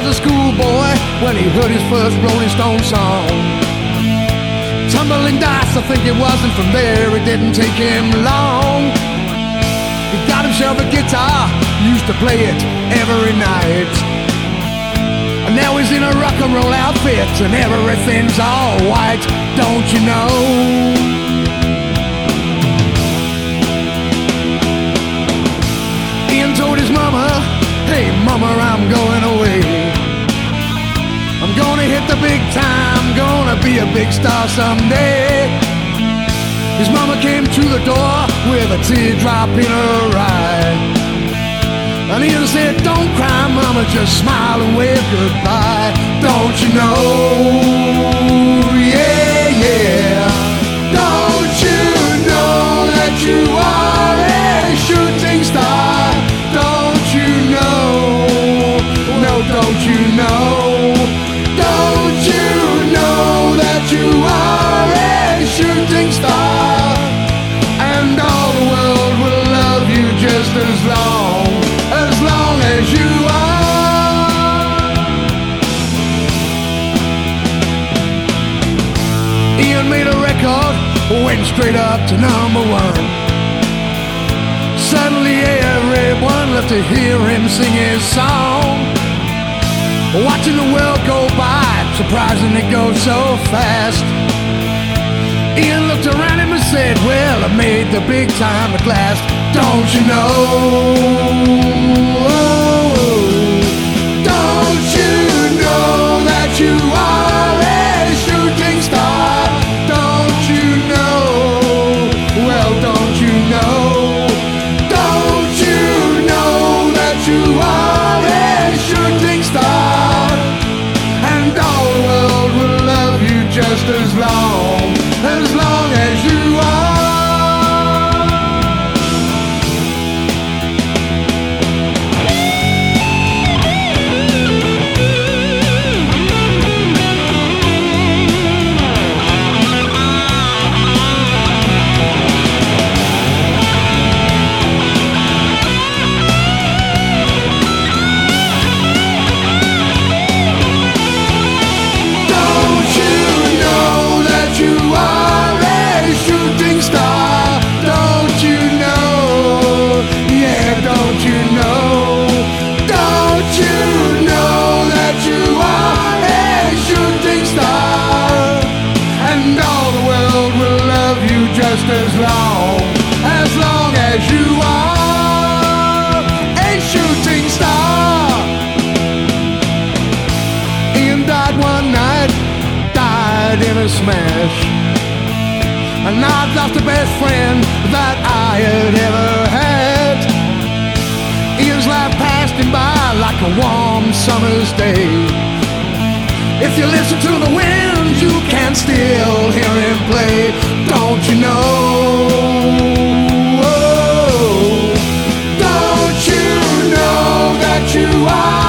boy when he heard his first Rolling Stone song. Tumbling dice, I think it wasn't from there, it didn't take him long. He got himself a guitar, used to play it every night. And now he's in a rock and roll outfit, and everything's all white, don't you know? told his mama, hey mama, I'm going away. Big time, gonna be a big star someday. His mama came to the door with a teardrop in her eye. And Ian said, don't cry, mama, just smile and wave goodbye. Don't you know, Ian made a record, went straight up to number one. Suddenly everyone loved to hear him sing his song. Watching the world go by, surprising it goes so fast. Ian looked around him and said, Well, I made the big time at last. Don't you know? A shooting star? And all the world will love you just as long, as long just as long, as long as you are a shooting star. Ian died one night, died in a smash. And I've lost the best friend that I had ever had. Ian's life passed him by like a warm summer's day. If you listen to the wind, you are